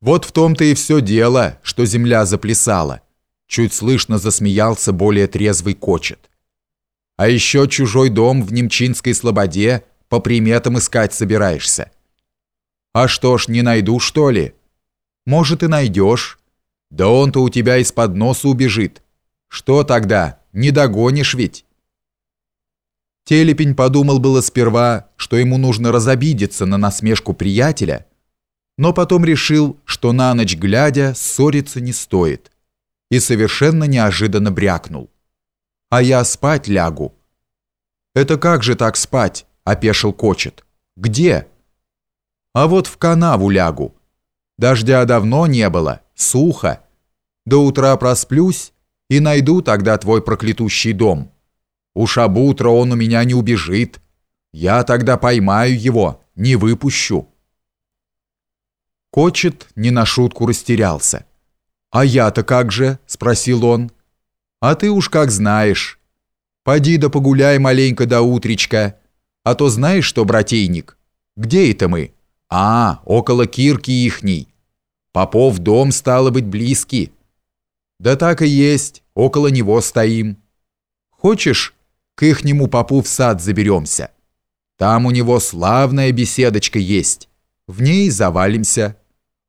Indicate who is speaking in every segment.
Speaker 1: Вот в том-то и все дело, что земля заплясала. Чуть слышно засмеялся более трезвый кочет. А еще чужой дом в Немчинской слободе по приметам искать собираешься. А что ж, не найду, что ли? Может, и найдешь. Да он-то у тебя из-под носа убежит. Что тогда, не догонишь ведь? Телепень подумал было сперва, что ему нужно разобидеться на насмешку приятеля, но потом решил, что на ночь глядя ссориться не стоит, и совершенно неожиданно брякнул. «А я спать лягу». «Это как же так спать?» – опешил Кочет. «Где?» «А вот в канаву лягу. Дождя давно не было, сухо. До утра просплюсь и найду тогда твой проклятущий дом. Уж об утро он у меня не убежит. Я тогда поймаю его, не выпущу». Кочет не на шутку растерялся. «А я-то как же?» – спросил он. «А ты уж как знаешь. Поди да погуляй маленько до утречка. А то знаешь что, братейник? Где это мы? А, около кирки ихней. Попов дом, стало быть, близкий. Да так и есть, около него стоим. Хочешь, к ихнему попу в сад заберемся? Там у него славная беседочка есть. В ней завалимся.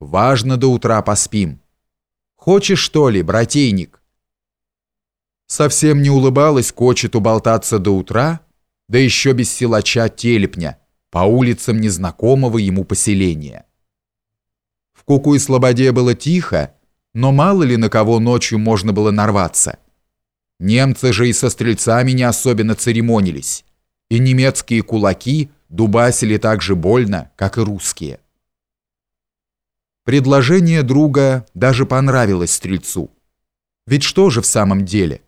Speaker 1: Важно до утра поспим. Хочешь, что ли, братейник?» Совсем не улыбалась Кочету болтаться до утра, да еще без силача телепня, по улицам незнакомого ему поселения. В Куку и Слободе было тихо, но мало ли на кого ночью можно было нарваться. Немцы же и со стрельцами не особенно церемонились, и немецкие кулаки – дубасили так же больно, как и русские. Предложение друга даже понравилось стрельцу. Ведь что же в самом деле?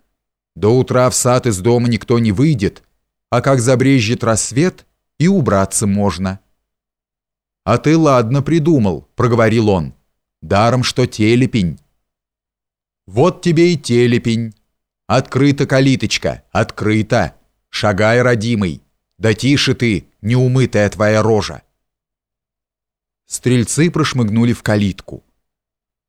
Speaker 1: До утра в сад из дома никто не выйдет, а как забрежет рассвет, и убраться можно. «А ты ладно придумал», — проговорил он. «Даром, что телепень». «Вот тебе и телепень. Открыта калиточка, открыта. Шагай, родимый. Да тише ты, неумытая твоя рожа!» Стрельцы прошмыгнули в калитку.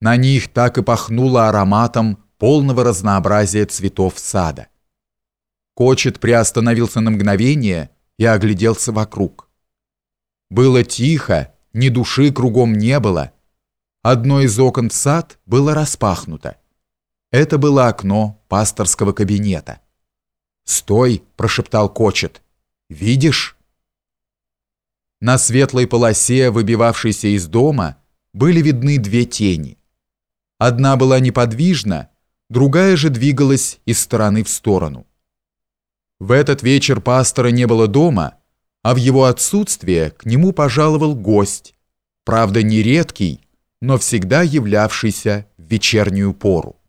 Speaker 1: На них так и пахнуло ароматом полного разнообразия цветов сада. Кочет приостановился на мгновение и огляделся вокруг. Было тихо, ни души кругом не было. Одно из окон в сад было распахнуто. Это было окно пасторского кабинета. «Стой!» – прошептал Кочет. «Видишь?» На светлой полосе, выбивавшейся из дома, были видны две тени. Одна была неподвижна, другая же двигалась из стороны в сторону. В этот вечер пастора не было дома, а в его отсутствие к нему пожаловал гость, правда не редкий, но всегда являвшийся в вечернюю пору.